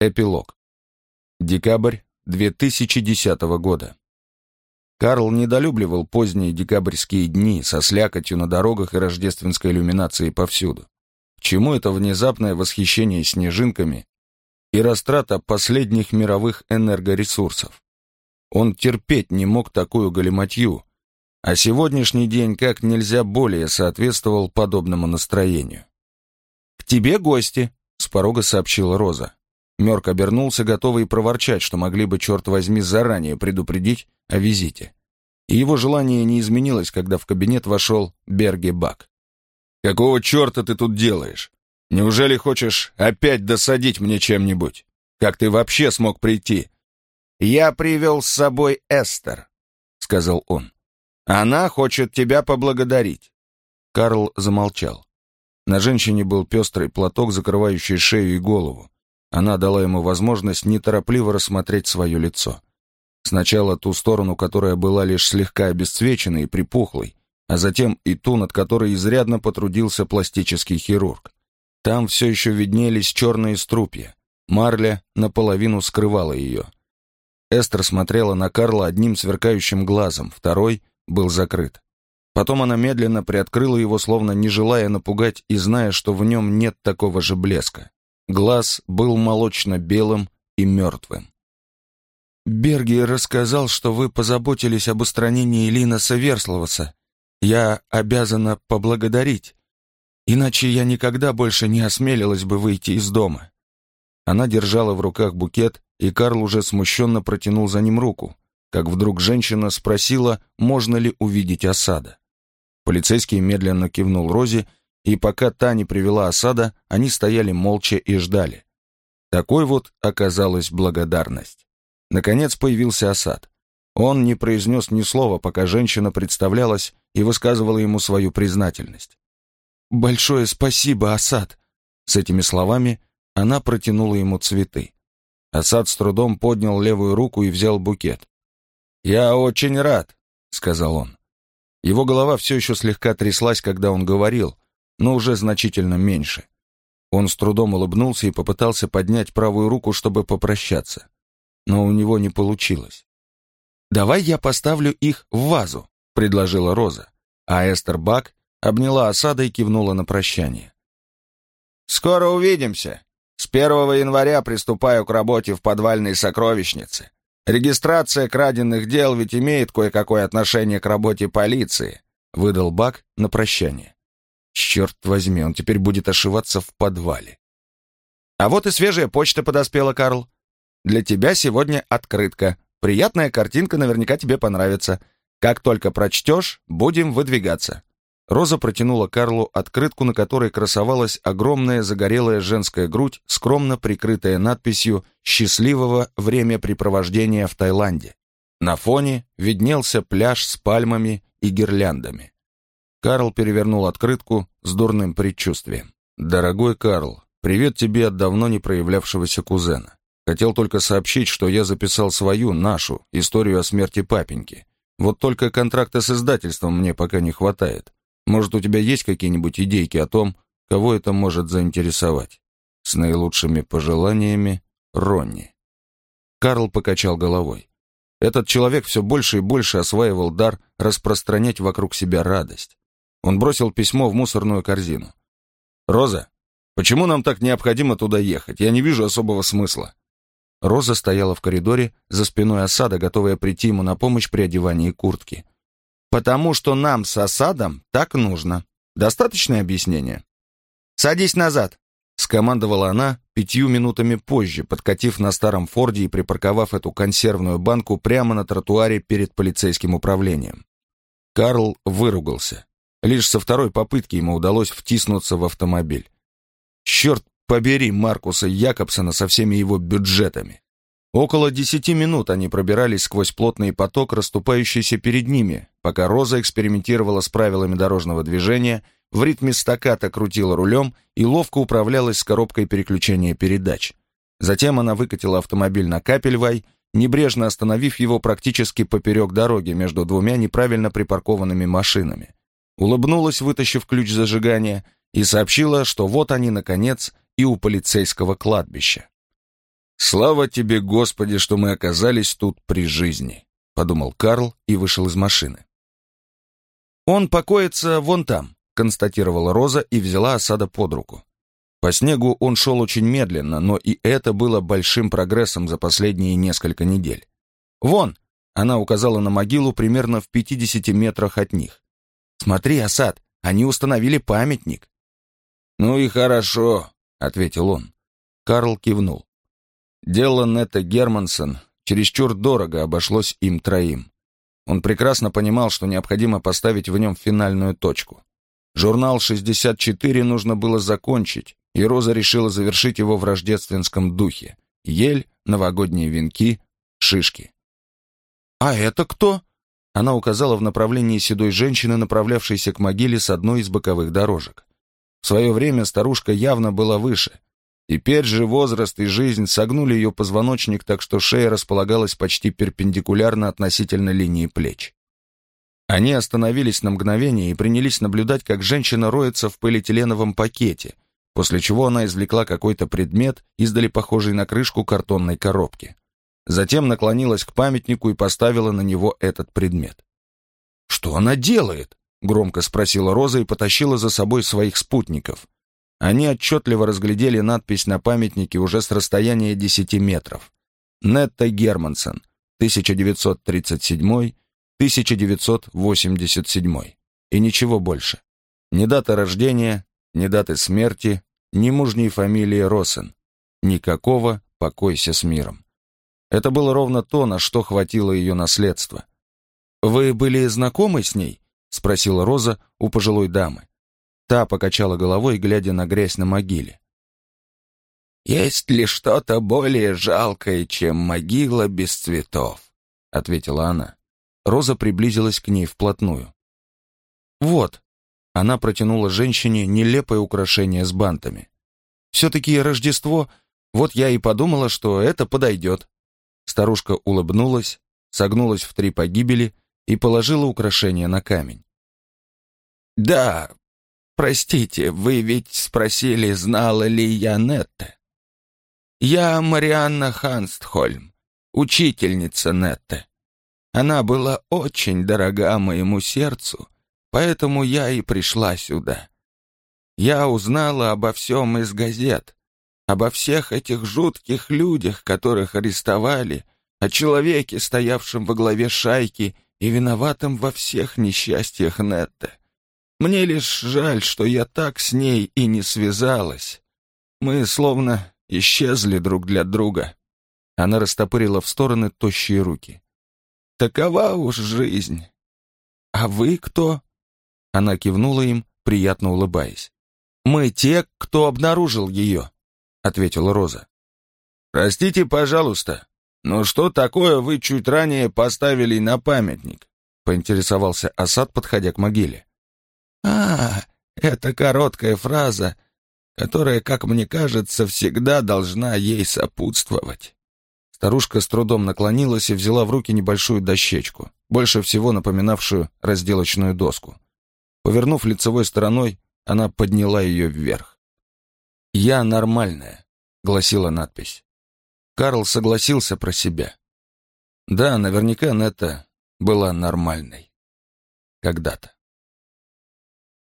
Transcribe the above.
Эпилог. Декабрь 2010 года. Карл недолюбливал поздние декабрьские дни со слякотью на дорогах и рождественской иллюминацией повсюду. Чему это внезапное восхищение снежинками и растрата последних мировых энергоресурсов? Он терпеть не мог такую галиматью, а сегодняшний день как нельзя более соответствовал подобному настроению. «К тебе гости», — с порога сообщила Роза. Мёрк обернулся, готовый проворчать, что могли бы, черт возьми, заранее предупредить о визите. И его желание не изменилось, когда в кабинет вошел Берге Бак. «Какого черта ты тут делаешь? Неужели хочешь опять досадить мне чем-нибудь? Как ты вообще смог прийти?» «Я привел с собой Эстер», — сказал он. «Она хочет тебя поблагодарить». Карл замолчал. На женщине был пестрый платок, закрывающий шею и голову. Она дала ему возможность неторопливо рассмотреть свое лицо. Сначала ту сторону, которая была лишь слегка обесцвеченной и припухлой, а затем и ту, над которой изрядно потрудился пластический хирург. Там все еще виднелись черные струпья. Марля наполовину скрывала ее. Эстер смотрела на Карла одним сверкающим глазом, второй был закрыт. Потом она медленно приоткрыла его, словно не желая напугать и зная, что в нем нет такого же блеска. Глаз был молочно-белым и мертвым. «Берги рассказал, что вы позаботились об устранении Линаса Версловаса. Я обязана поблагодарить. Иначе я никогда больше не осмелилась бы выйти из дома». Она держала в руках букет, и Карл уже смущенно протянул за ним руку, как вдруг женщина спросила, можно ли увидеть осада. Полицейский медленно кивнул Розе и пока та не привела осада, они стояли молча и ждали. Такой вот оказалась благодарность. Наконец появился осад. Он не произнес ни слова, пока женщина представлялась и высказывала ему свою признательность. «Большое спасибо, Асад!» С этими словами она протянула ему цветы. Асад с трудом поднял левую руку и взял букет. «Я очень рад», — сказал он. Его голова все еще слегка тряслась, когда он говорил, но уже значительно меньше. Он с трудом улыбнулся и попытался поднять правую руку, чтобы попрощаться. Но у него не получилось. «Давай я поставлю их в вазу», — предложила Роза, а Эстер Бак обняла осада и кивнула на прощание. «Скоро увидимся. С 1 января приступаю к работе в подвальной сокровищнице. Регистрация краденных дел ведь имеет кое-какое отношение к работе полиции», — выдал Бак на прощание. Черт возьми, он теперь будет ошиваться в подвале. А вот и свежая почта подоспела, Карл. Для тебя сегодня открытка. Приятная картинка, наверняка тебе понравится. Как только прочтешь, будем выдвигаться. Роза протянула Карлу открытку, на которой красовалась огромная загорелая женская грудь, скромно прикрытая надписью «Счастливого времяпрепровождения в Таиланде». На фоне виднелся пляж с пальмами и гирляндами. Карл перевернул открытку с дурным предчувствием. «Дорогой Карл, привет тебе от давно не проявлявшегося кузена. Хотел только сообщить, что я записал свою, нашу, историю о смерти папеньки. Вот только контракта с издательством мне пока не хватает. Может, у тебя есть какие-нибудь идейки о том, кого это может заинтересовать? С наилучшими пожеланиями, Ронни». Карл покачал головой. Этот человек все больше и больше осваивал дар распространять вокруг себя радость. Он бросил письмо в мусорную корзину. «Роза, почему нам так необходимо туда ехать? Я не вижу особого смысла». Роза стояла в коридоре за спиной осада, готовая прийти ему на помощь при одевании куртки. «Потому что нам с осадом так нужно. Достаточное объяснение?» «Садись назад», — скомандовала она пятью минутами позже, подкатив на старом Форде и припарковав эту консервную банку прямо на тротуаре перед полицейским управлением. Карл выругался. Лишь со второй попытки ему удалось втиснуться в автомобиль. Черт побери Маркуса Якобсона со всеми его бюджетами. Около десяти минут они пробирались сквозь плотный поток, расступающийся перед ними, пока Роза экспериментировала с правилами дорожного движения, в ритме стаката крутила рулем и ловко управлялась с коробкой переключения передач. Затем она выкатила автомобиль на Капельвай, небрежно остановив его практически поперек дороги между двумя неправильно припаркованными машинами улыбнулась, вытащив ключ зажигания, и сообщила, что вот они, наконец, и у полицейского кладбища. «Слава тебе, Господи, что мы оказались тут при жизни», — подумал Карл и вышел из машины. «Он покоится вон там», — констатировала Роза и взяла осада под руку. По снегу он шел очень медленно, но и это было большим прогрессом за последние несколько недель. «Вон!» — она указала на могилу примерно в 50 метрах от них. «Смотри, Осад, они установили памятник». «Ну и хорошо», — ответил он. Карл кивнул. Дело Нетта Германсон чересчур дорого обошлось им троим. Он прекрасно понимал, что необходимо поставить в нем финальную точку. Журнал «64» нужно было закончить, и Роза решила завершить его в рождественском духе. Ель, новогодние венки, шишки. «А это кто?» Она указала в направлении седой женщины, направлявшейся к могиле с одной из боковых дорожек. В свое время старушка явно была выше. Теперь же возраст и жизнь согнули ее позвоночник так, что шея располагалась почти перпендикулярно относительно линии плеч. Они остановились на мгновение и принялись наблюдать, как женщина роется в полиэтиленовом пакете, после чего она извлекла какой-то предмет, издали похожий на крышку картонной коробки. Затем наклонилась к памятнику и поставила на него этот предмет. «Что она делает?» — громко спросила Роза и потащила за собой своих спутников. Они отчетливо разглядели надпись на памятнике уже с расстояния 10 метров. Нетта Германсон, 1937-1987. И ничего больше. Ни дата рождения, ни даты смерти, ни мужней фамилии Росен. Никакого «покойся с миром». Это было ровно то, на что хватило ее наследства. «Вы были знакомы с ней?» — спросила Роза у пожилой дамы. Та покачала головой, глядя на грязь на могиле. «Есть ли что-то более жалкое, чем могила без цветов?» — ответила она. Роза приблизилась к ней вплотную. «Вот», — она протянула женщине нелепое украшение с бантами. «Все-таки Рождество, вот я и подумала, что это подойдет». Старушка улыбнулась, согнулась в три погибели и положила украшение на камень. «Да, простите, вы ведь спросили, знала ли я Нетте. Я Марианна Ханстхольм, учительница Нетте. Она была очень дорога моему сердцу, поэтому я и пришла сюда. Я узнала обо всем из газет, обо всех этих жутких людях, которых арестовали, о человеке, стоявшем во главе шайки и виноватом во всех несчастьях Нетте. Мне лишь жаль, что я так с ней и не связалась. Мы словно исчезли друг для друга. Она растопырила в стороны тощие руки. Такова уж жизнь. А вы кто? Она кивнула им, приятно улыбаясь. Мы те, кто обнаружил ее ответила Роза. «Простите, пожалуйста, но что такое вы чуть ранее поставили на памятник?» поинтересовался Асад, подходя к могиле. «А, это короткая фраза, которая, как мне кажется, всегда должна ей сопутствовать». Старушка с трудом наклонилась и взяла в руки небольшую дощечку, больше всего напоминавшую разделочную доску. Повернув лицевой стороной, она подняла ее вверх. «Я нормальная», — гласила надпись. Карл согласился про себя. Да, наверняка Нетта была нормальной. Когда-то.